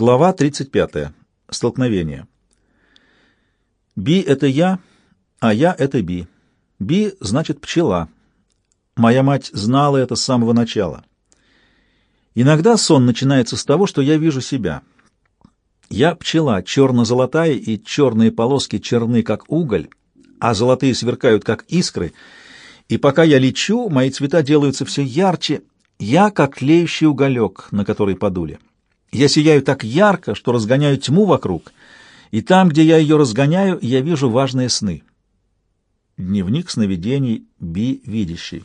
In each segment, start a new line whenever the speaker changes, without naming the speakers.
Глава 35. Столкновение. Би — это я, а я — это Би. Би значит пчела. Моя мать знала это с самого начала. Иногда сон начинается с того, что я вижу себя. Я пчела, черно-золотая, и черные полоски черны, как уголь, а золотые сверкают, как искры. И пока я лечу, мои цвета делаются все ярче. Я, как тлеющий уголек, на который подули. Я сияю так ярко, что разгоняю тьму вокруг, и там, где я ее разгоняю, я вижу важные сны. Дневник сновидений Би видящий.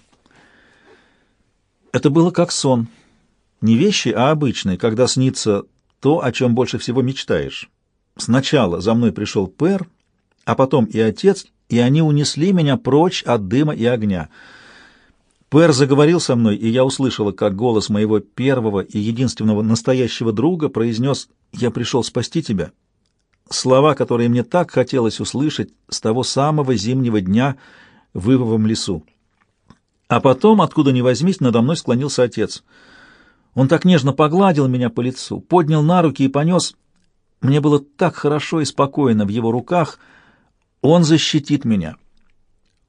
Это было как сон. Не вещи, а обычный, когда снится то, о чем больше всего мечтаешь. Сначала за мной пришел Пер, а потом и отец, и они унесли меня прочь от дыма и огня — Пэр заговорил со мной, и я услышала, как голос моего первого и единственного настоящего друга произнес «Я пришел спасти тебя». Слова, которые мне так хотелось услышать с того самого зимнего дня в Ивовом лесу. А потом, откуда ни возьмись, надо мной склонился отец. Он так нежно погладил меня по лицу, поднял на руки и понес. Мне было так хорошо и спокойно в его руках. Он защитит меня.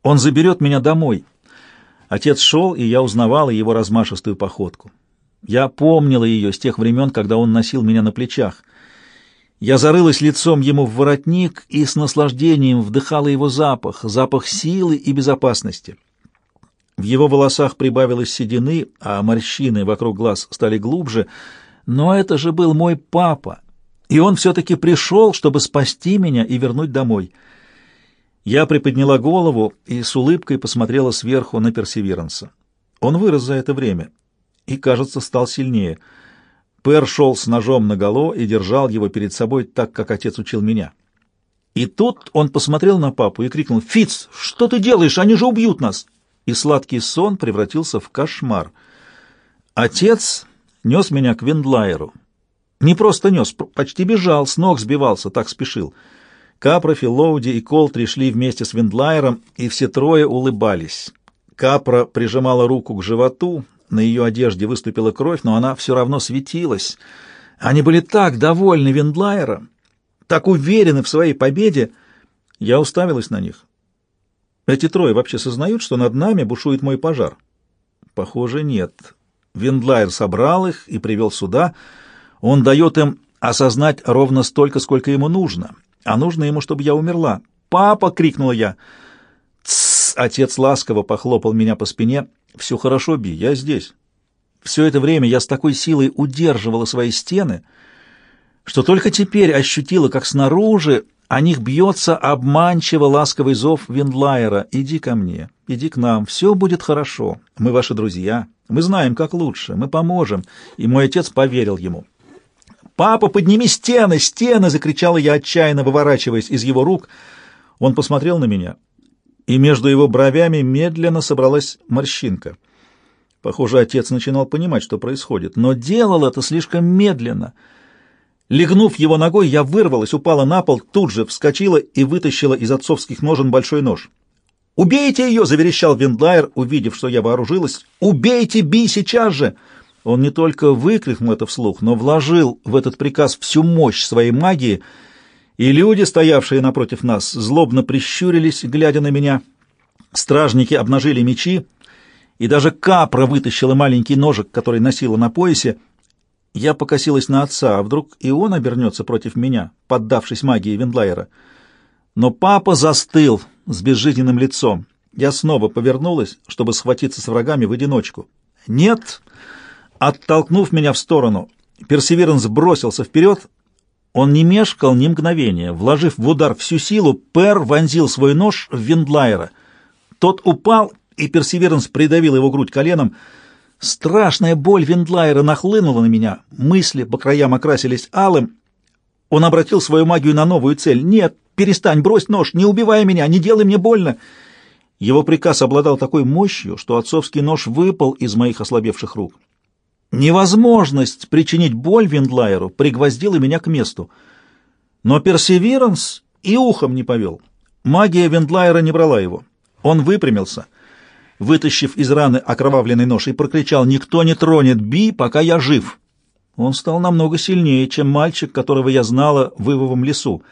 Он заберет меня домой. Отец шел, и я узнавала его размашистую походку. Я помнила ее с тех времен, когда он носил меня на плечах. Я зарылась лицом ему в воротник и с наслаждением вдыхала его запах, запах силы и безопасности. В его волосах прибавилось седины, а морщины вокруг глаз стали глубже. Но это же был мой папа, и он все-таки пришел, чтобы спасти меня и вернуть домой. Я приподняла голову и с улыбкой посмотрела сверху на Персеверанса. Он вырос за это время и, кажется, стал сильнее. Пер шел с ножом наголо и держал его перед собой так, как отец учил меня. И тут он посмотрел на папу и крикнул «Фиц, что ты делаешь? Они же убьют нас!» И сладкий сон превратился в кошмар. Отец нес меня к Вендлайеру. Не просто нес, почти бежал, с ног сбивался, так спешил. Капра, Филоуди и Колтри шли вместе с Виндлайером, и все трое улыбались. Капра прижимала руку к животу, на ее одежде выступила кровь, но она все равно светилась. Они были так довольны Виндлайером, так уверены в своей победе. Я уставилась на них. Эти трое вообще сознают, что над нами бушует мой пожар? Похоже, нет. Виндлайер собрал их и привел сюда. Он дает им осознать ровно столько, сколько ему нужно — а нужно ему, чтобы я умерла. «Папа!» — крикнула я. «Тссс!» — отец ласково похлопал меня по спине. «Все хорошо, Би, я здесь». Все это время я с такой силой удерживала свои стены, что только теперь ощутила, как снаружи о них бьется обманчиво ласковый зов Виндлайера. «Иди ко мне, иди к нам, все будет хорошо. Мы ваши друзья, мы знаем, как лучше, мы поможем». И мой отец поверил ему. «Папа, подними стены! Стены!» — закричала я, отчаянно выворачиваясь из его рук. Он посмотрел на меня, и между его бровями медленно собралась морщинка. Похоже, отец начинал понимать, что происходит, но делал это слишком медленно. Легнув его ногой, я вырвалась, упала на пол, тут же вскочила и вытащила из отцовских ножен большой нож. «Убейте ее!» — заверещал Виндлайер, увидев, что я вооружилась. «Убейте Би сейчас же!» Он не только выкрикнул это вслух, но вложил в этот приказ всю мощь своей магии, и люди, стоявшие напротив нас, злобно прищурились, глядя на меня. Стражники обнажили мечи, и даже Капра вытащила маленький ножик, который носила на поясе. Я покосилась на отца, а вдруг и он обернется против меня, поддавшись магии Вендлайера. Но папа застыл с безжизненным лицом. Я снова повернулась, чтобы схватиться с врагами в одиночку. «Нет!» Оттолкнув меня в сторону, Персеверанс бросился вперед. Он не мешкал ни мгновения. Вложив в удар всю силу, Пер вонзил свой нож в Виндлайера. Тот упал, и Персеверанс придавил его грудь коленом. Страшная боль Виндлайера нахлынула на меня. Мысли по краям окрасились алым. Он обратил свою магию на новую цель. «Нет, перестань, брось нож, не убивай меня, не делай мне больно!» Его приказ обладал такой мощью, что отцовский нож выпал из моих ослабевших рук. Невозможность причинить боль Виндлайеру пригвоздила меня к месту. Но Персеверанс и ухом не повел. Магия Виндлайера не брала его. Он выпрямился, вытащив из раны окровавленный нож, и прокричал «Никто не тронет Би, пока я жив!» Он стал намного сильнее, чем мальчик, которого я знала в Ивовом лесу.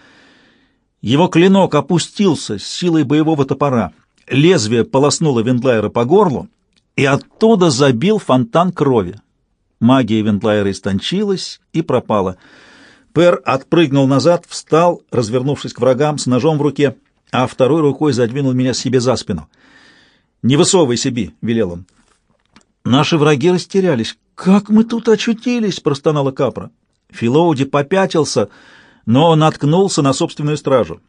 Его клинок опустился с силой боевого топора. Лезвие полоснуло Вендлайера по горлу, и оттуда забил фонтан крови. Магия Вендлайера истончилась и пропала. Пер отпрыгнул назад, встал, развернувшись к врагам, с ножом в руке, а второй рукой задвинул меня себе за спину. «Не высовывайся, Би!» — велел он. Наши враги растерялись. «Как мы тут очутились?» — простонала Капра. Филоуди попятился, но наткнулся на собственную стражу.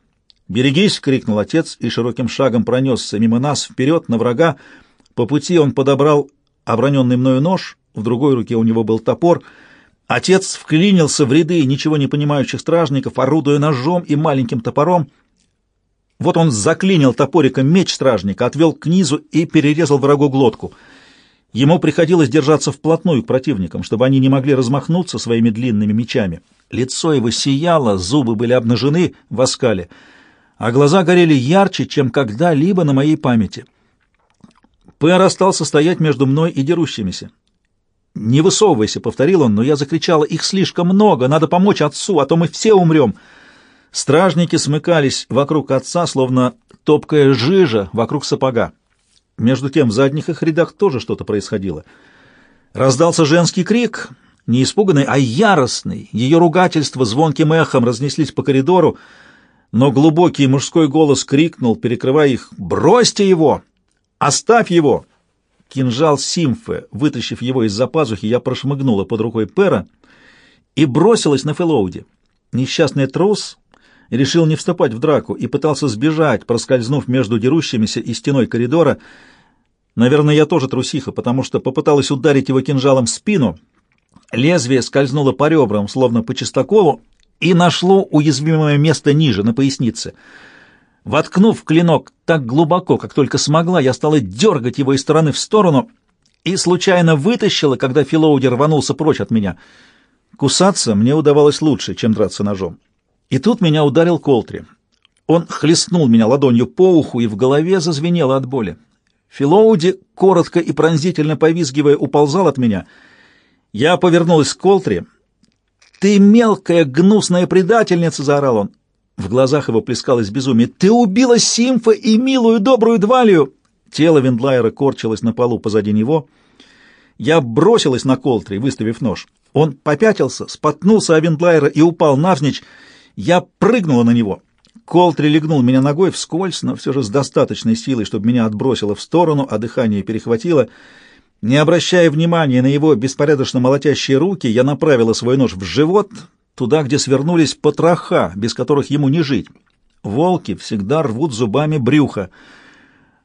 «Берегись!» — крикнул отец и широким шагом пронесся мимо нас вперед на врага. По пути он подобрал оброненный мною нож, в другой руке у него был топор. Отец вклинился в ряды ничего не понимающих стражников, орудуя ножом и маленьким топором. Вот он заклинил топориком меч стражника, отвел к низу и перерезал врагу глотку. Ему приходилось держаться вплотную к противникам, чтобы они не могли размахнуться своими длинными мечами. Лицо его сияло, зубы были обнажены в оскале, а глаза горели ярче, чем когда-либо на моей памяти. Пэр остался стоять между мной и дерущимися. «Не высовывайся», — повторил он, но я закричала, «их слишком много, надо помочь отцу, а то мы все умрем». Стражники смыкались вокруг отца, словно топкая жижа вокруг сапога. Между тем в задних их рядах тоже что-то происходило. Раздался женский крик, не испуганный, а яростный. Ее ругательства звонким эхом разнеслись по коридору, но глубокий мужской голос крикнул, перекрывая их, «Бросьте его! Оставь его!» Кинжал Симфы. Вытащив его из-за пазухи, я прошмыгнула под рукой Пера и бросилась на Фелоуди. Несчастный трус решил не вступать в драку и пытался сбежать, проскользнув между дерущимися и стеной коридора. Наверное, я тоже трусиха, потому что попыталась ударить его кинжалом в спину. Лезвие скользнуло по ребрам, словно по чистакову, и нашло уязвимое место ниже, на пояснице — Воткнув клинок так глубоко, как только смогла, я стала дергать его из стороны в сторону и случайно вытащила, когда Филоуди рванулся прочь от меня. Кусаться мне удавалось лучше, чем драться ножом. И тут меня ударил Колтри. Он хлестнул меня ладонью по уху, и в голове зазвенело от боли. Филоуди, коротко и пронзительно повизгивая, уползал от меня. Я повернулась к Колтри. «Ты мелкая, гнусная предательница!» — заорал он. В глазах его плескалось безумие. «Ты убила Симфа и милую добрую Двалию!» Тело Вендлайера корчилось на полу позади него. Я бросилась на Колтри, выставив нож. Он попятился, споткнулся о Вендлайера и упал навзничь. Я прыгнула на него. Колтри легнул меня ногой вскользь, но все же с достаточной силой, чтобы меня отбросило в сторону, а дыхание перехватило. Не обращая внимания на его беспорядочно молотящие руки, я направила свой нож в живот, туда, где свернулись потроха, без которых ему не жить. Волки всегда рвут зубами брюха.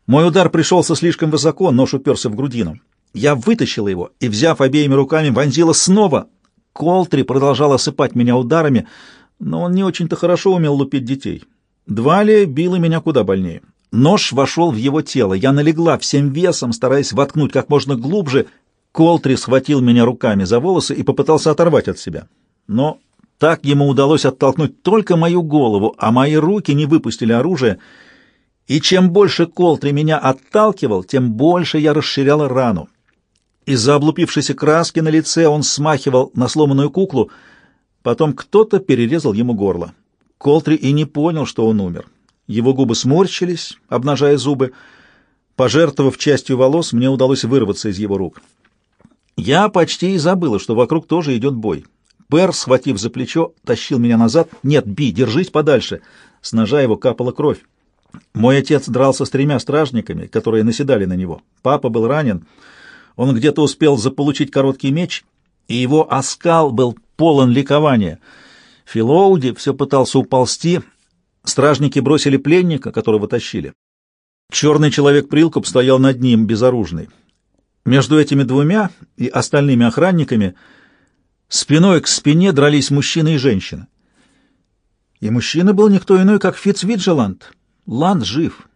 Мой удар пришелся слишком высоко, нож уперся в грудину. Я вытащила его и, взяв обеими руками, вонзила снова. Колтри продолжал осыпать меня ударами, но он не очень-то хорошо умел лупить детей. Двали била меня куда больнее. Нож вошел в его тело. Я налегла всем весом, стараясь воткнуть как можно глубже. Колтри схватил меня руками за волосы и попытался оторвать от себя. Но так ему удалось оттолкнуть только мою голову, а мои руки не выпустили оружие. И чем больше Колтри меня отталкивал, тем больше я расширяла рану. Из-за облупившейся краски на лице он смахивал на сломанную куклу. Потом кто-то перерезал ему горло. Колтри и не понял, что он умер. Его губы сморщились, обнажая зубы. Пожертвовав частью волос, мне удалось вырваться из его рук. Я почти и забыла, что вокруг тоже идет бой. Пер, схватив за плечо, тащил меня назад. «Нет, Би, держись подальше!» С ножа его капала кровь. Мой отец дрался с тремя стражниками, которые наседали на него. Папа был ранен. Он где-то успел заполучить короткий меч, и его оскал был полон ликования. Филоуди все пытался уползти. Стражники бросили пленника, которого тащили. Черный человек-прилкуп стоял над ним, безоружный. Между этими двумя и остальными охранниками — Спиной к спине дрались мужчина и женщина. И мужчина был никто иной, как Фицвиджеланд. Ланд жив.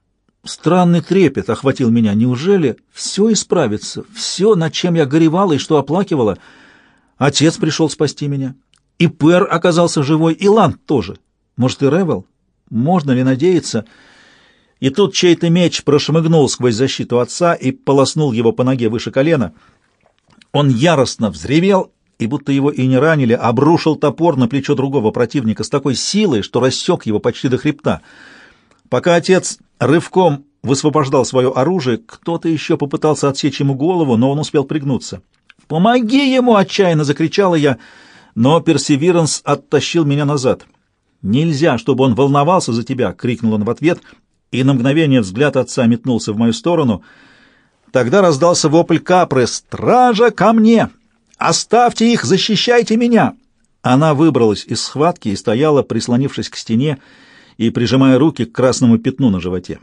Странный трепет охватил меня. Неужели все исправится? Все, над чем я горевала и что оплакивала? Отец пришел спасти меня. И Пэр оказался живой, и Ланд тоже. Может, и Ревел? Можно ли надеяться? И тут чей-то меч прошмыгнул сквозь защиту отца и полоснул его по ноге выше колена. Он яростно взревел и, будто его и не ранили, обрушил топор на плечо другого противника с такой силой, что рассек его почти до хребта. Пока отец рывком высвобождал свое оружие, кто-то еще попытался отсечь ему голову, но он успел пригнуться. «Помоги ему!» — отчаянно закричала я, но Персевиранс оттащил меня назад. «Нельзя, чтобы он волновался за тебя!» — крикнул он в ответ, и на мгновение взгляд отца метнулся в мою сторону. Тогда раздался вопль Капры «Стража, ко мне! Оставьте их, защищайте меня!» Она выбралась из схватки и стояла, прислонившись к стене и прижимая руки к красному пятну на животе.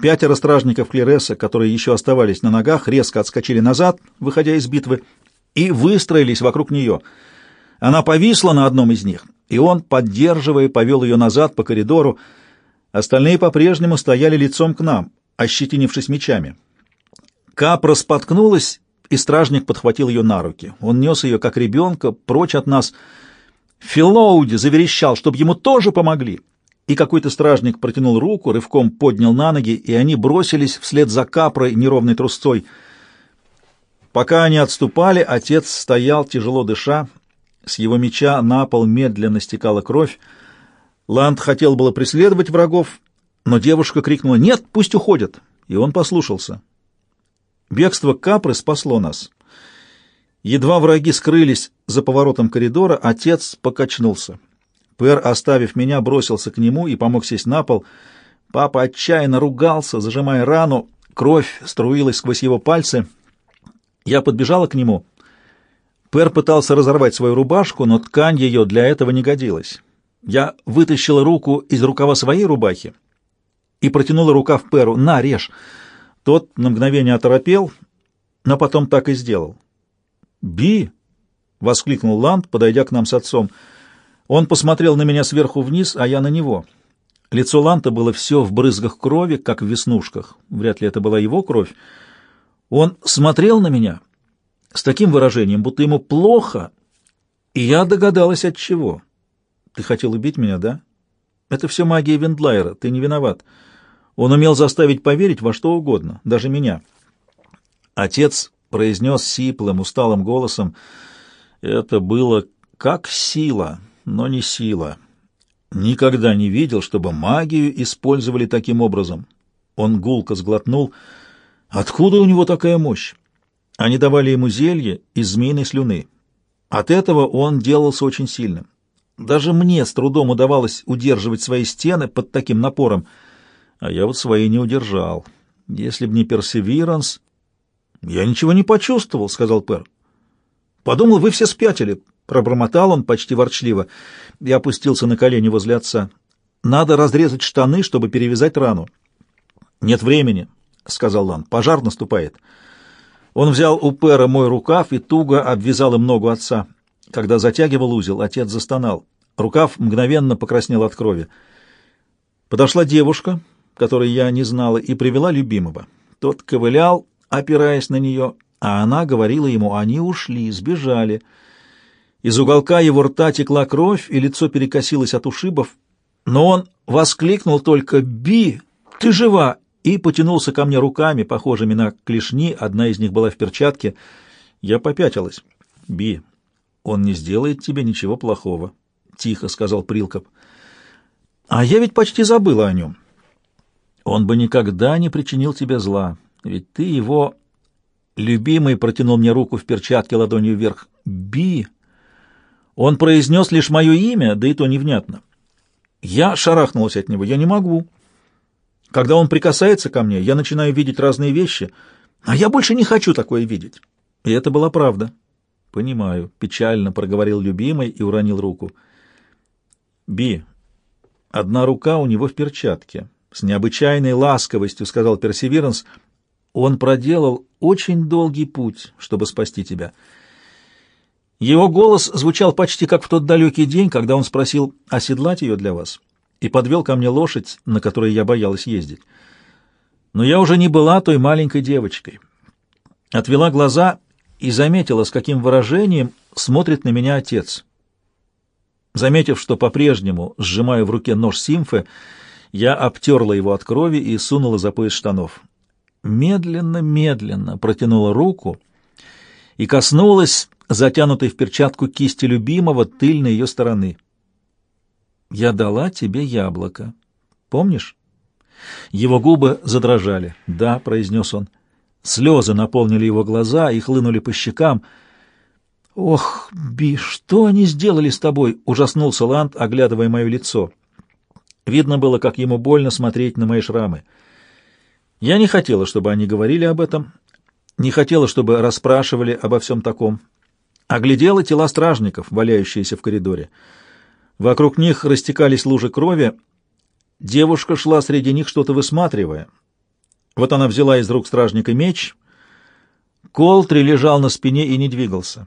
Пятеро стражников Клереса, которые еще оставались на ногах, резко отскочили назад, выходя из битвы, и выстроились вокруг нее. Она повисла на одном из них, и он, поддерживая, повел ее назад по коридору. Остальные по-прежнему стояли лицом к нам, ощетинившись мечами. Капра споткнулась, и стражник подхватил ее на руки. Он нес ее, как ребенка, прочь от нас. Филоуди заверещал, чтобы ему тоже помогли и какой-то стражник протянул руку, рывком поднял на ноги, и они бросились вслед за капрой неровной трусцой. Пока они отступали, отец стоял, тяжело дыша. С его меча на пол медленно стекала кровь. Ланд хотел было преследовать врагов, но девушка крикнула «Нет, пусть уходят!» И он послушался. Бегство Капры спасло нас. Едва враги скрылись за поворотом коридора, отец покачнулся. Пэр, оставив меня, бросился к нему и помог сесть на пол. Папа отчаянно ругался, зажимая рану. Кровь струилась сквозь его пальцы. Я подбежала к нему. Пэр пытался разорвать свою рубашку, но ткань ее для этого не годилась. Я вытащила руку из рукава своей рубахи и протянула рукав Перу. «На, режь!» Тот на мгновение оторопел, но потом так и сделал. «Би!» — воскликнул Ланд, подойдя к нам с отцом — он посмотрел на меня сверху вниз, а я на него. Лицо Ланта было все в брызгах крови, как в веснушках. Вряд ли это была его кровь. Он смотрел на меня с таким выражением, будто ему плохо, и я догадалась от чего. Ты хотел убить меня, да? Это все магия Вендлайера, ты не виноват. Он умел заставить поверить во что угодно, даже меня. Отец произнес сиплым, усталым голосом, это было как сила но не сила. Никогда не видел, чтобы магию использовали таким образом. Он гулко сглотнул. Откуда у него такая мощь? Они давали ему зелье из змеиной слюны. От этого он делался очень сильным. Даже мне с трудом удавалось удерживать свои стены под таким напором, а я вот свои не удержал. Если б не персевиранс... — Я ничего не почувствовал, — сказал Пер. — Подумал, вы все спятили. Пробормотал он почти ворчливо и опустился на колени возле отца. «Надо разрезать штаны, чтобы перевязать рану». «Нет времени», — сказал Лан. «Пожар наступает». Он взял у Пэра мой рукав и туго обвязал им ногу отца. Когда затягивал узел, отец застонал. Рукав мгновенно покраснел от крови. Подошла девушка, которой я не знала, и привела любимого. Тот ковылял, опираясь на нее, а она говорила ему, они ушли, сбежали. Из уголка его рта текла кровь, и лицо перекосилось от ушибов, но он воскликнул только «Би, ты жива!» и потянулся ко мне руками, похожими на клешни, одна из них была в перчатке. Я попятилась. «Би, он не сделает тебе ничего плохого», — тихо сказал Прилкоп. «А я ведь почти забыла о нем. Он бы никогда не причинил тебе зла, ведь ты его...» Любимый протянул мне руку в перчатке ладонью вверх. «Би!» Он произнес лишь мое имя, да и то невнятно. Я шарахнулась от него. Я не могу. Когда он прикасается ко мне, я начинаю видеть разные вещи, а я больше не хочу такое видеть. И это была правда. Понимаю, печально проговорил любимый и уронил руку. Би, одна рука у него в перчатке. С необычайной ласковостью сказал Персеверанс. Он проделал очень долгий путь, чтобы спасти тебя. Его голос звучал почти как в тот далекий день, когда он спросил оседлать ее для вас и подвел ко мне лошадь, на которой я боялась ездить. Но я уже не была той маленькой девочкой. Отвела глаза и заметила, с каким выражением смотрит на меня отец. Заметив, что по-прежнему сжимаю в руке нож Симфы, я обтерла его от крови и сунула за пояс штанов. Медленно-медленно протянула руку и коснулась затянутой в перчатку кисти любимого тыльной ее стороны. «Я дала тебе яблоко. Помнишь?» Его губы задрожали. «Да», — произнес он. Слезы наполнили его глаза и хлынули по щекам. «Ох, Би, что они сделали с тобой?» — ужаснулся Ланд, оглядывая мое лицо. Видно было, как ему больно смотреть на мои шрамы. Я не хотела, чтобы они говорили об этом, не хотела, чтобы расспрашивали обо всем таком. Оглядела тела стражников, валяющиеся в коридоре. Вокруг них растекались лужи крови. Девушка шла среди них, что-то высматривая. Вот она взяла из рук стражника меч. Колтри лежал на спине и не двигался.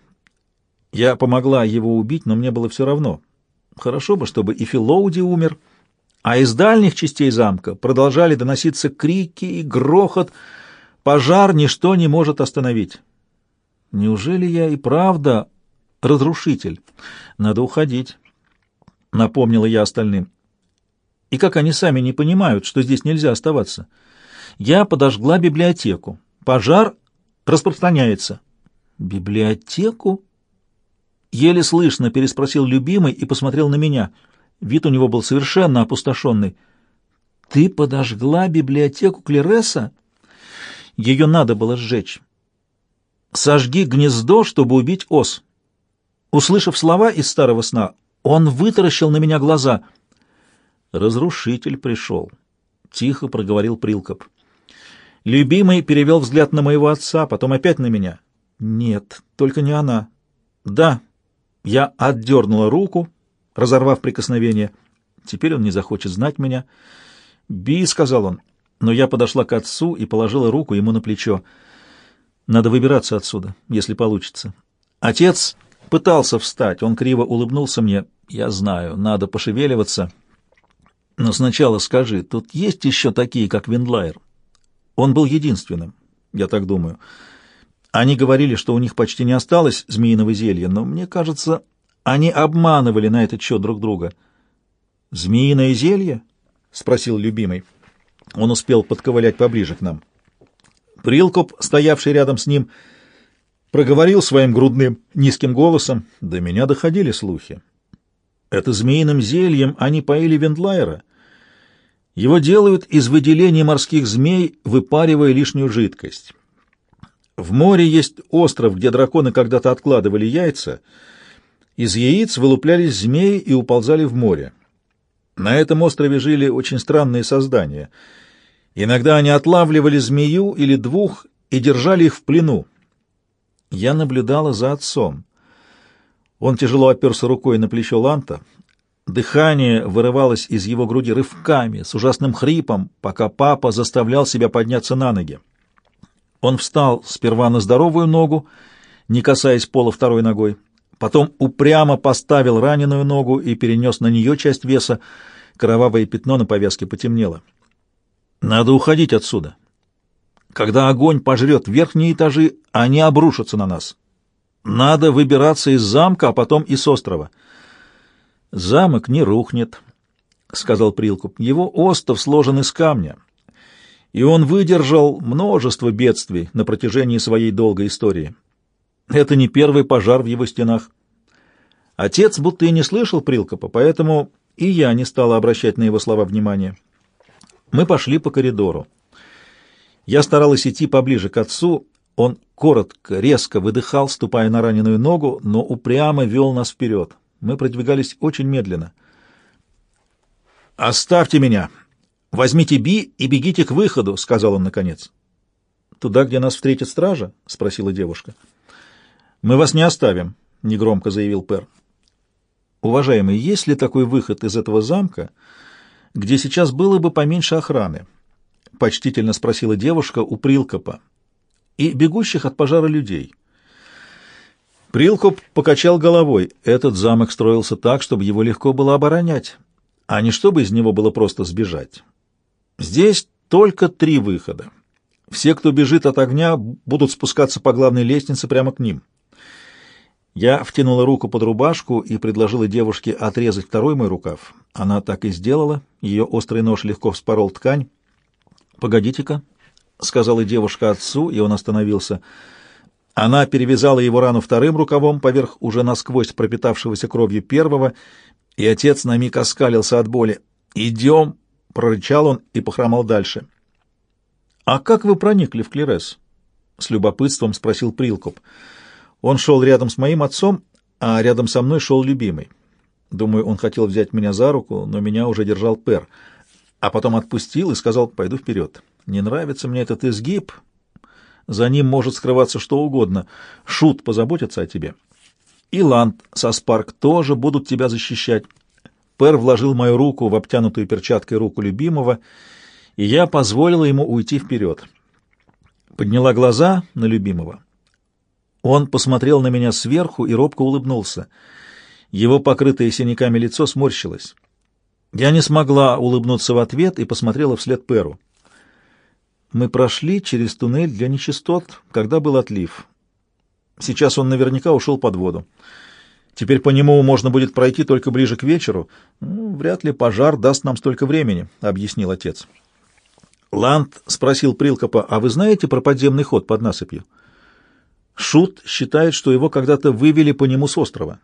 Я помогла его убить, но мне было все равно. Хорошо бы, чтобы и Филоуди умер, а из дальних частей замка продолжали доноситься крики и грохот. Пожар ничто не может остановить. Неужели я и правда разрушитель? Надо уходить, — напомнила я остальным. И как они сами не понимают, что здесь нельзя оставаться? Я подожгла библиотеку. Пожар распространяется. Библиотеку? Еле слышно переспросил любимый и посмотрел на меня. Вид у него был совершенно опустошенный. «Ты подожгла библиотеку Клереса?» Ее надо было сжечь. «Сожги гнездо, чтобы убить ос». Услышав слова из старого сна, он вытаращил на меня глаза. «Разрушитель пришел», — тихо проговорил Прилкоп. Любимый перевел взгляд на моего отца, потом опять на меня. «Нет, только не она». «Да», я отдернула руку, разорвав прикосновение. Теперь он не захочет знать меня. «Би», — сказал он, но я подошла к отцу и положила руку ему на плечо. «Надо выбираться отсюда, если получится». Отец пытался встать, он криво улыбнулся мне. «Я знаю, надо пошевеливаться. Но сначала скажи, тут есть еще такие, как Виндлайер?» Он был единственным, я так думаю. Они говорили, что у них почти не осталось змеиного зелья, но мне кажется, они обманывали на этот счет друг друга. «Змеиное зелье?» — спросил любимый. Он успел подковылять поближе к нам. Прилкоп, стоявший рядом с ним, проговорил своим грудным низким голосом. До меня доходили слухи. Это змеиным зельем они поили Вендлайера. Его делают из выделений морских змей, выпаривая лишнюю жидкость. В море есть остров, где драконы когда-то откладывали яйца. Из яиц вылуплялись змеи и уползали в море. На этом острове жили очень странные создания. Иногда они отлавливали змею или двух и держали их в плену. Я наблюдала за отцом. Он тяжело оперся рукой на плечо Ланта. Дыхание вырывалось из его груди рывками, с ужасным хрипом, пока папа заставлял себя подняться на ноги. Он встал сперва на здоровую ногу, не касаясь пола второй ногой, потом упрямо поставил раненую ногу и перенес на нее часть веса. Кровавое пятно на повязке потемнело. «Надо уходить отсюда. Когда огонь пожрет верхние этажи, они обрушатся на нас. Надо выбираться из замка, а потом и с острова». «Замок не рухнет», — сказал Прилкуп. «Его остов сложен из камня» и он выдержал множество бедствий на протяжении своей долгой истории. Это не первый пожар в его стенах. Отец будто и не слышал Прилкопа, поэтому и я не стала обращать на его слова внимания. Мы пошли по коридору. Я старалась идти поближе к отцу. Он коротко, резко выдыхал, ступая на раненую ногу, но упрямо вел нас вперед. Мы продвигались очень медленно. «Оставьте меня!» «Возьмите Би и бегите к выходу», — сказал он наконец. «Туда, где нас встретит стража?» — спросила девушка. «Мы вас не оставим», — негромко заявил Пер. «Уважаемый, есть ли такой выход из этого замка, где сейчас было бы поменьше охраны?» — почтительно спросила девушка у Прилкопа. «И бегущих от пожара людей». Прилкоп покачал головой. Этот замок строился так, чтобы его легко было оборонять, а не чтобы из него было просто сбежать. Здесь только три выхода. Все, кто бежит от огня, будут спускаться по главной лестнице прямо к ним. Я втянула руку под рубашку и предложила девушке отрезать второй мой рукав. Она так и сделала. Ее острый нож легко вспорол ткань. «Погодите-ка», — сказала девушка отцу, и он остановился. Она перевязала его рану вторым рукавом поверх уже насквозь пропитавшегося кровью первого, и отец на миг оскалился от боли. «Идем!» — прорычал он и похромал дальше. «А как вы проникли в Клерес?» — с любопытством спросил Прилкоп. Он шел рядом с моим отцом, а рядом со мной шел любимый. Думаю, он хотел взять меня за руку, но меня уже держал Пер, а потом отпустил и сказал «пойду вперед». Не нравится мне этот изгиб, за ним может скрываться что угодно. Шут позаботится о тебе. И Ланд со Спарк тоже будут тебя защищать. Пер вложил мою руку в обтянутую перчаткой руку любимого, и я позволила ему уйти вперед. Подняла глаза на любимого. Он посмотрел на меня сверху и робко улыбнулся. Его покрытое синяками лицо сморщилось. Я не смогла улыбнуться в ответ и посмотрела вслед Перу. Мы прошли через туннель для нечистот, когда был отлив. Сейчас он наверняка ушел под воду. Теперь по нему можно будет пройти только ближе к вечеру. Ну, вряд ли пожар даст нам столько времени, — объяснил отец. Ланд спросил Прилкопа, а вы знаете про подземный ход под насыпью? Шут считает, что его когда-то вывели по нему с острова.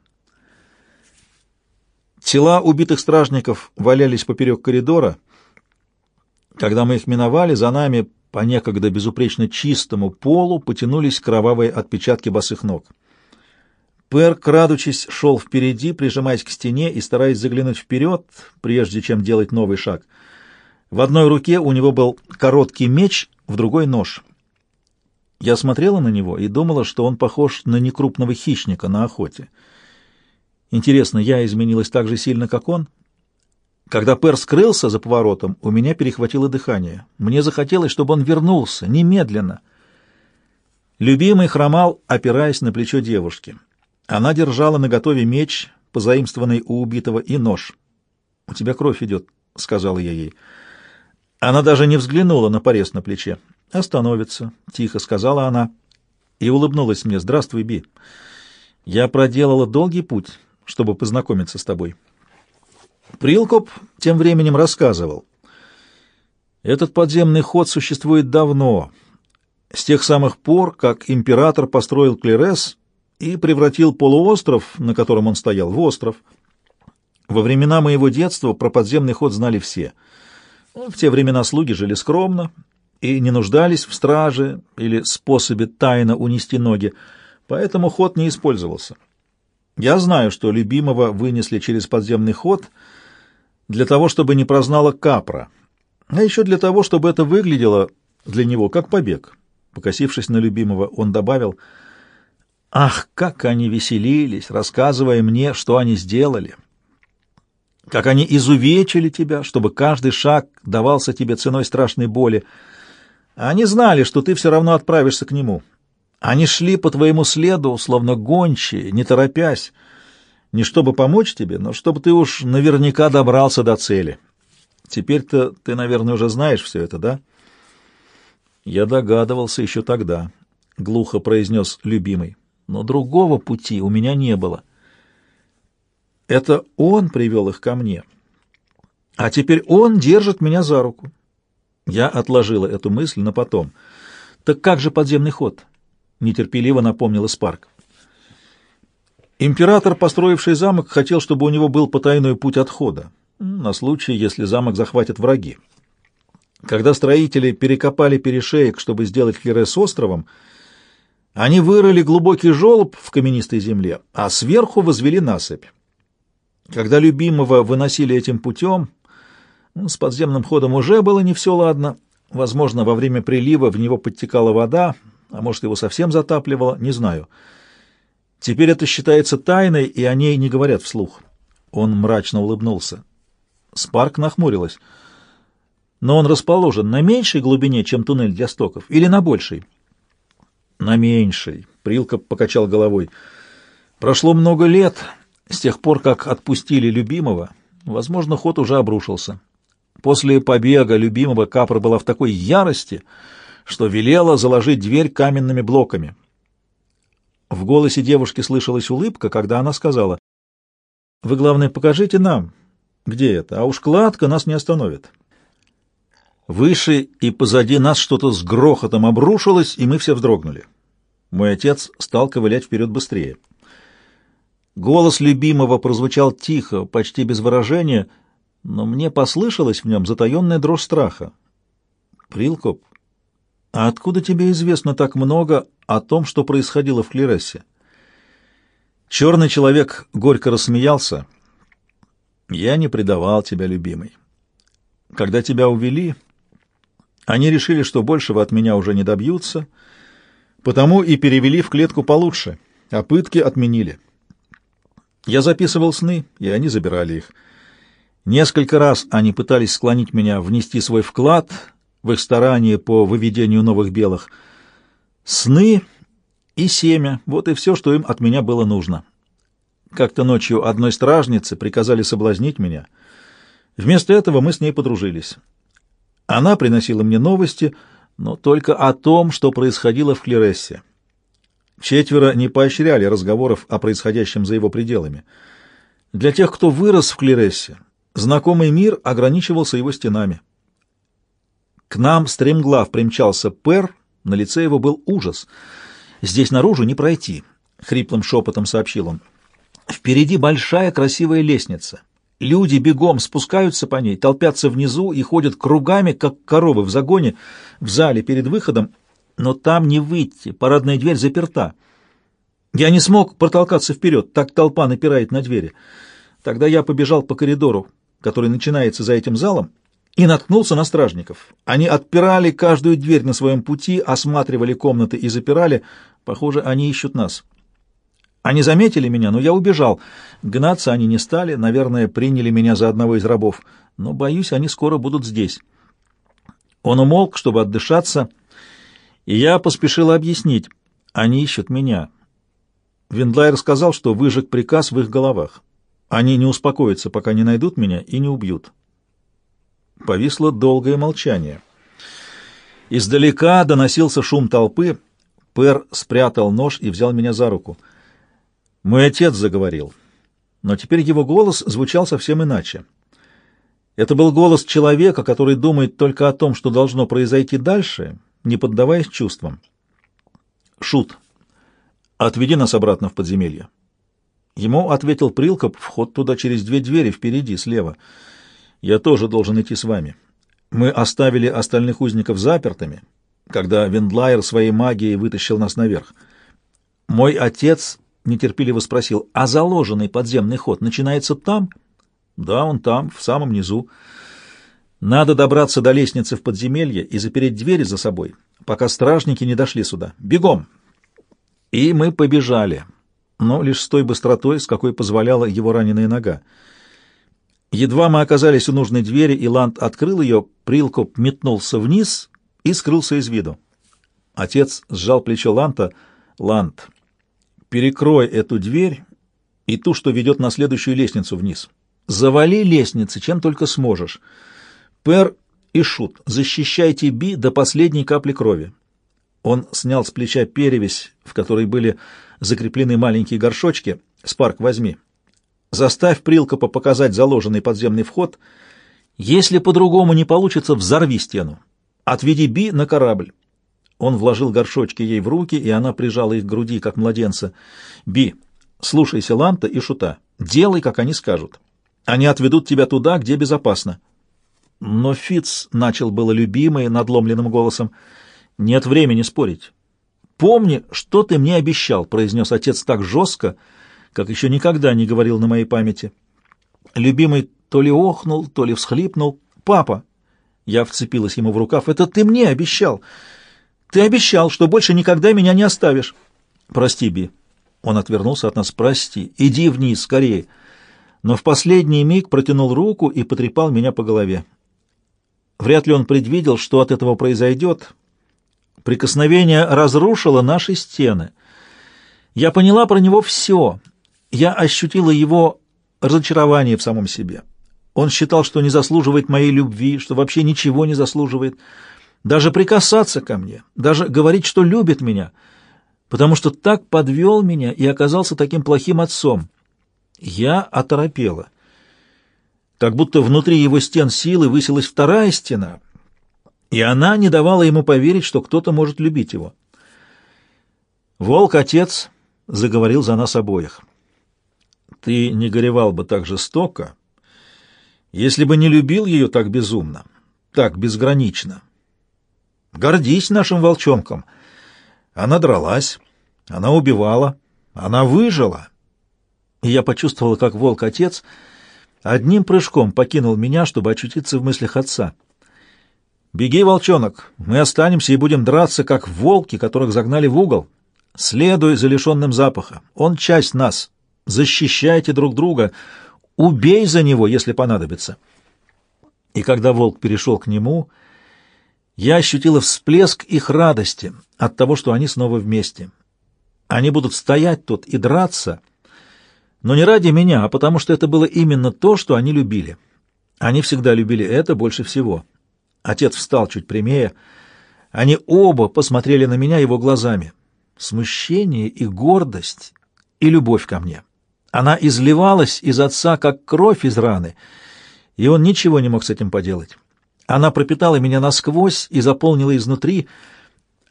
Тела убитых стражников валялись поперек коридора. Когда мы их миновали, за нами по некогда безупречно чистому полу потянулись кровавые отпечатки босых ног. Пер, крадучись, шел впереди, прижимаясь к стене и стараясь заглянуть вперед, прежде чем делать новый шаг. В одной руке у него был короткий меч, в другой — нож. Я смотрела на него и думала, что он похож на некрупного хищника на охоте. Интересно, я изменилась так же сильно, как он — когда Пер скрылся за поворотом, у меня перехватило дыхание. Мне захотелось, чтобы он вернулся, немедленно. Любимый хромал, опираясь на плечо девушки. Она держала наготове меч, позаимствованный у убитого, и нож. «У тебя кровь идет», — сказала я ей. Она даже не взглянула на порез на плече. «Остановится», — тихо сказала она и улыбнулась мне. «Здравствуй, Би. Я проделала долгий путь, чтобы познакомиться с тобой». Прилкоп тем временем рассказывал. Этот подземный ход существует давно, с тех самых пор, как император построил Клерес и превратил полуостров, на котором он стоял, в остров. Во времена моего детства про подземный ход знали все. В те времена слуги жили скромно и не нуждались в страже или способе тайно унести ноги, поэтому ход не использовался. Я знаю, что любимого вынесли через подземный ход — для того, чтобы не прознала Капра, а еще для того, чтобы это выглядело для него как побег. Покосившись на любимого, он добавил, «Ах, как они веселились, рассказывая мне, что они сделали! Как они изувечили тебя, чтобы каждый шаг давался тебе ценой страшной боли! Они знали, что ты все равно отправишься к нему. Они шли по твоему следу, словно гончие, не торопясь, не чтобы помочь тебе, но чтобы ты уж наверняка добрался до цели. Теперь-то ты, наверное, уже знаешь все это, да? Я догадывался еще тогда, — глухо произнес любимый. Но другого пути у меня не было. Это он привел их ко мне. А теперь он держит меня за руку. Я отложила эту мысль на потом. Так как же подземный ход? Нетерпеливо напомнила Спарк. Император, построивший замок, хотел, чтобы у него был потайной путь отхода, на случай, если замок захватят враги. Когда строители перекопали перешеек, чтобы сделать Клерес островом, они вырыли глубокий желоб в каменистой земле, а сверху возвели насыпь. Когда любимого выносили этим путем, с подземным ходом уже было не все ладно. Возможно, во время прилива в него подтекала вода, а может, его совсем затапливало, не знаю. Теперь это считается тайной, и о ней не говорят вслух. Он мрачно улыбнулся. Спарк нахмурилась. Но он расположен на меньшей глубине, чем туннель для стоков, или на большей? На меньшей. Прилка покачал головой. Прошло много лет с тех пор, как отпустили любимого. Возможно, ход уже обрушился. После побега любимого Капра была в такой ярости, что велела заложить дверь каменными блоками. В голосе девушки слышалась улыбка, когда она сказала, «Вы, главное, покажите нам, где это, а уж кладка нас не остановит». Выше и позади нас что-то с грохотом обрушилось, и мы все вздрогнули. Мой отец стал ковылять вперед быстрее. Голос любимого прозвучал тихо, почти без выражения, но мне послышалось в нем затаенная дрожь страха. «Прилкоп, а откуда тебе известно так много о том, что происходило в Клерессе?» Черный человек горько рассмеялся. «Я не предавал тебя, любимый. Когда тебя увели, они решили, что большего от меня уже не добьются, потому и перевели в клетку получше, а пытки отменили. Я записывал сны, и они забирали их. Несколько раз они пытались склонить меня внести свой вклад в их старания по выведению новых белых. Сны и семя — вот и все, что им от меня было нужно. Как-то ночью одной стражнице приказали соблазнить меня. Вместо этого мы с ней подружились. Она приносила мне новости, но только о том, что происходило в Клерессе. Четверо не поощряли разговоров о происходящем за его пределами. Для тех, кто вырос в Клерессе, знакомый мир ограничивался его стенами. К нам стремглав примчался Пер, на лице его был ужас. «Здесь наружу не пройти», — хриплым шепотом сообщил он. «Впереди большая красивая лестница. Люди бегом спускаются по ней, толпятся внизу и ходят кругами, как коровы в загоне, в зале перед выходом, но там не выйти, парадная дверь заперта. Я не смог протолкаться вперед, так толпа напирает на двери. Тогда я побежал по коридору, который начинается за этим залом, и наткнулся на стражников. Они отпирали каждую дверь на своем пути, осматривали комнаты и запирали. Похоже, они ищут нас. Они заметили меня, но я убежал. Гнаться они не стали, наверное, приняли меня за одного из рабов. Но, боюсь, они скоро будут здесь. Он умолк, чтобы отдышаться, и я поспешил объяснить. Они ищут меня. Виндлайер сказал, что выжег приказ в их головах. Они не успокоятся, пока не найдут меня и не убьют. Повисло долгое молчание. Издалека доносился шум толпы. Пер спрятал нож и взял меня за руку. Мой отец заговорил, но теперь его голос звучал совсем иначе. Это был голос человека, который думает только о том, что должно произойти дальше, не поддаваясь чувствам. «Шут, отведи нас обратно в подземелье». Ему ответил Прилкоп, вход туда через две двери впереди, слева. «Я тоже должен идти с вами. Мы оставили остальных узников запертыми, когда Вендлайер своей магией вытащил нас наверх. Мой отец нетерпеливо спросил, «А заложенный подземный ход начинается там?» «Да, он там, в самом низу. Надо добраться до лестницы в подземелье и запереть двери за собой, пока стражники не дошли сюда. Бегом!» И мы побежали, но лишь с той быстротой, с какой позволяла его раненая нога. Едва мы оказались у нужной двери, и Ланд открыл ее, Прилкоп метнулся вниз и скрылся из виду. Отец сжал плечо Ланта. «Ланд, перекрой эту дверь и ту, что ведет на следующую лестницу вниз. Завали лестницы, чем только сможешь. Пер и Шут, защищайте Би до последней капли крови. Он снял с плеча перевязь, в которой были закреплены маленькие горшочки. «Спарк, возьми. Заставь Прилкопа показать заложенный подземный вход. Если по-другому не получится, взорви стену. Отведи Би на корабль. Он вложил горшочки ей в руки, и она прижала их к груди, как младенца. «Би, слушайся Ланта и Шута. Делай, как они скажут. Они отведут тебя туда, где безопасно». Но Фиц начал было любимый надломленным голосом. «Нет времени спорить. Помни, что ты мне обещал», — произнес отец так жестко, как еще никогда не говорил на моей памяти. Любимый то ли охнул, то ли всхлипнул. «Папа!» — я вцепилась ему в рукав. «Это ты мне обещал!» Ты обещал, что больше никогда меня не оставишь. Прости, Би. Он отвернулся от нас. Прости. Иди вниз, скорее. Но в последний миг протянул руку и потрепал меня по голове. Вряд ли он предвидел, что от этого произойдет. Прикосновение разрушило наши стены. Я поняла про него все. Я ощутила его разочарование в самом себе. Он считал, что не заслуживает моей любви, что вообще ничего не заслуживает даже прикасаться ко мне, даже говорить, что любит меня, потому что так подвел меня и оказался таким плохим отцом. Я оторопела. Как будто внутри его стен силы высилась вторая стена, и она не давала ему поверить, что кто-то может любить его. Волк-отец заговорил за нас обоих. Ты не горевал бы так жестоко, если бы не любил ее так безумно, так безгранично. Гордись нашим волчонком. Она дралась, она убивала, она выжила. И я почувствовала, как волк-отец одним прыжком покинул меня, чтобы очутиться в мыслях отца. «Беги, волчонок, мы останемся и будем драться, как волки, которых загнали в угол. Следуй за лишенным запаха, он часть нас. Защищайте друг друга, убей за него, если понадобится». И когда волк перешел к нему, я ощутила всплеск их радости от того, что они снова вместе. Они будут стоять тут и драться, но не ради меня, а потому что это было именно то, что они любили. Они всегда любили это больше всего. Отец встал чуть прямее. Они оба посмотрели на меня его глазами. Смущение и гордость, и любовь ко мне. Она изливалась из отца, как кровь из раны, и он ничего не мог с этим поделать. Она пропитала меня насквозь и заполнила изнутри.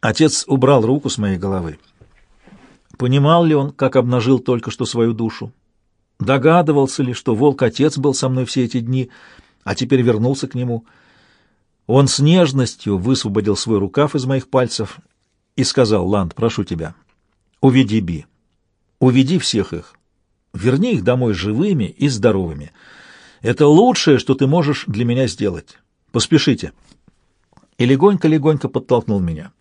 Отец убрал руку с моей головы. Понимал ли он, как обнажил только что свою душу? Догадывался ли, что волк-отец был со мной все эти дни, а теперь вернулся к нему? Он с нежностью высвободил свой рукав из моих пальцев и сказал, «Ланд, прошу тебя, уведи Би, уведи всех их, верни их домой живыми и здоровыми. Это лучшее, что ты можешь для меня сделать. Поспешите». И легонько-легонько подтолкнул меня.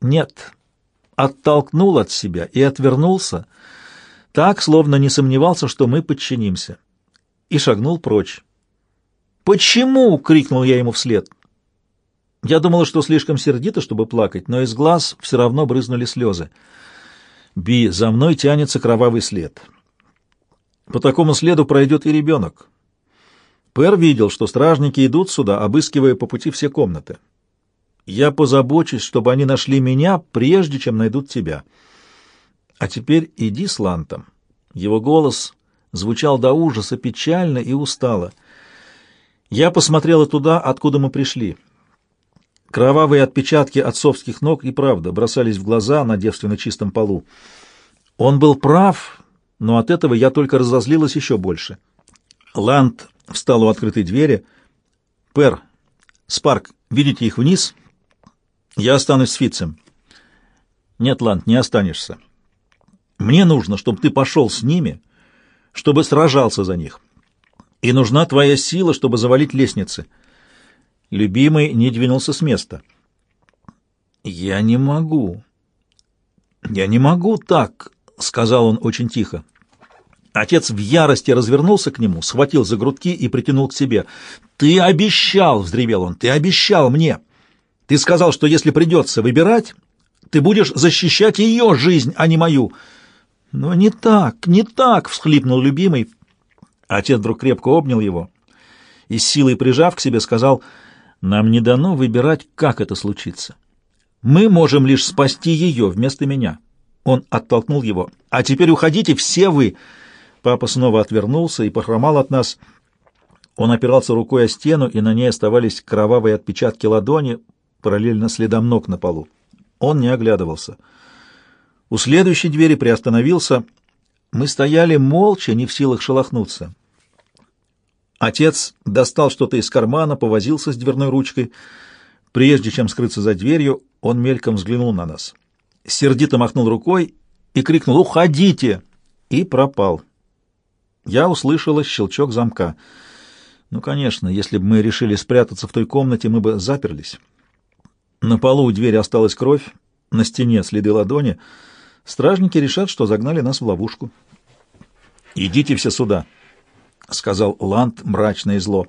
«Нет» оттолкнул от себя и отвернулся, так, словно не сомневался, что мы подчинимся, и шагнул прочь. «Почему?» — крикнул я ему вслед. Я думала, что слишком сердито, чтобы плакать, но из глаз все равно брызнули слезы. «Би, за мной тянется кровавый след. По такому следу пройдет и ребенок. Пэр видел, что стражники идут сюда, обыскивая по пути все комнаты. Я позабочусь, чтобы они нашли меня, прежде чем найдут тебя. А теперь иди с Лантом. Его голос звучал до ужаса печально и устало. Я посмотрела туда, откуда мы пришли. Кровавые отпечатки отцовских ног и правда бросались в глаза на девственно чистом полу. Он был прав, но от этого я только разозлилась еще больше. Ланд встал у открытой двери. «Пер, Спарк, видите их вниз?» Я останусь с Фитцем. Нет, Ланд, не останешься. Мне нужно, чтобы ты пошел с ними, чтобы сражался за них. И нужна твоя сила, чтобы завалить лестницы. Любимый не двинулся с места. Я не могу. Я не могу так, сказал он очень тихо. Отец в ярости развернулся к нему, схватил за грудки и притянул к себе. «Ты обещал!» — взревел он. «Ты обещал мне!» Ты сказал, что если придется выбирать, ты будешь защищать ее жизнь, а не мою. Но не так, не так, — всхлипнул любимый. Отец вдруг крепко обнял его и, силой прижав к себе, сказал, нам не дано выбирать, как это случится. Мы можем лишь спасти ее вместо меня. Он оттолкнул его. А теперь уходите все вы. Папа снова отвернулся и похромал от нас. Он опирался рукой о стену, и на ней оставались кровавые отпечатки ладони, параллельно следам ног на полу. Он не оглядывался. У следующей двери приостановился. Мы стояли молча, не в силах шелохнуться. Отец достал что-то из кармана, повозился с дверной ручкой. Прежде чем скрыться за дверью, он мельком взглянул на нас. Сердито махнул рукой и крикнул «Уходите!» и пропал. Я услышала щелчок замка. Ну, конечно, если бы мы решили спрятаться в той комнате, мы бы заперлись. На полу у двери осталась кровь, на стене следы ладони. Стражники решат, что загнали нас в ловушку. «Идите все сюда», — сказал Ланд мрачно и зло.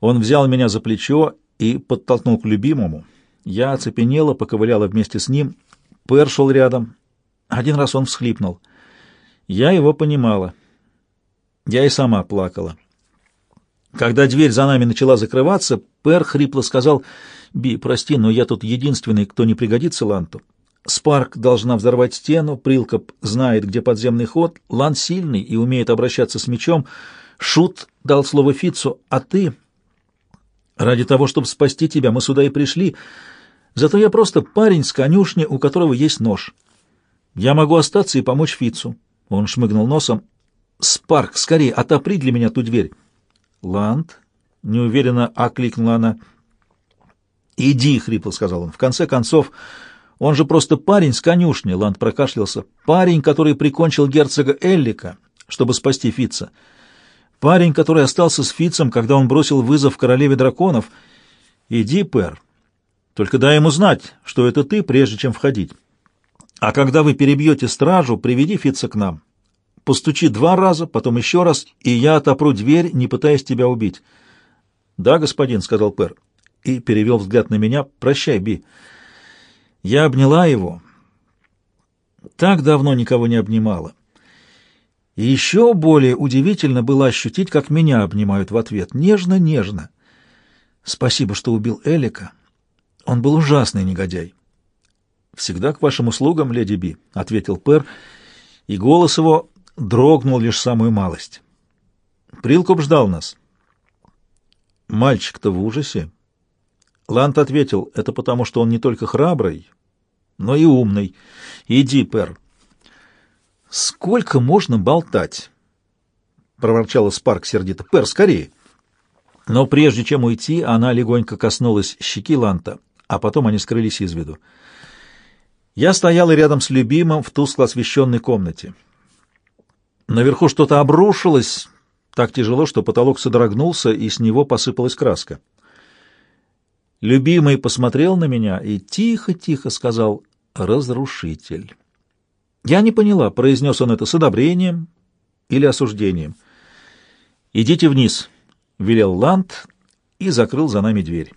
Он взял меня за плечо и подтолкнул к любимому. Я оцепенела, поковыляла вместе с ним. Пэр шел рядом. Один раз он всхлипнул. Я его понимала. Я и сама плакала. Когда дверь за нами начала закрываться, Пэр хрипло сказал, «Би, прости, но я тут единственный, кто не пригодится Ланту. Спарк должна взорвать стену, Прилкоп знает, где подземный ход, Лант сильный и умеет обращаться с мечом. Шут дал слово Фицу, а ты... Ради того, чтобы спасти тебя, мы сюда и пришли. Зато я просто парень с конюшни, у которого есть нож». Я могу остаться и помочь Фицу. Он шмыгнул носом. Спарк, скорее, отопри для меня ту дверь. Ланд, неуверенно окликнула она. Иди, хрипло сказал он. В конце концов, он же просто парень с конюшни, Ланд прокашлялся. Парень, который прикончил герцога Эллика, чтобы спасти Фица. Парень, который остался с Фицем, когда он бросил вызов королеве драконов. Иди, Пэр. Только дай ему знать, что это ты, прежде чем входить. А когда вы перебьете стражу, приведи Фица к нам. Постучи два раза, потом еще раз, и я отопру дверь, не пытаясь тебя убить. — Да, господин, — сказал Пэр, и перевел взгляд на меня. — Прощай, Би. Я обняла его. Так давно никого не обнимала. И еще более удивительно было ощутить, как меня обнимают в ответ. Нежно-нежно. Спасибо, что убил Элика. Он был ужасный негодяй. «Всегда к вашим услугам, леди Би», — ответил Пэр, и голос его дрогнул лишь самую малость. Прилкоп ждал нас. Мальчик-то в ужасе. Ланд ответил, это потому, что он не только храбрый, но и умный. Иди, Пэр. Сколько можно болтать? проворчала Спарк сердито. Пэр, скорее. Но прежде чем уйти, она легонько коснулась щеки Ланта, а потом они скрылись из виду. Я стояла рядом с любимым в тускло освещенной комнате. Наверху что-то обрушилось так тяжело, что потолок содрогнулся, и с него посыпалась краска. Любимый посмотрел на меня и тихо-тихо сказал «разрушитель». Я не поняла, произнес он это с одобрением или осуждением. «Идите вниз», — велел Ланд и закрыл за нами дверь.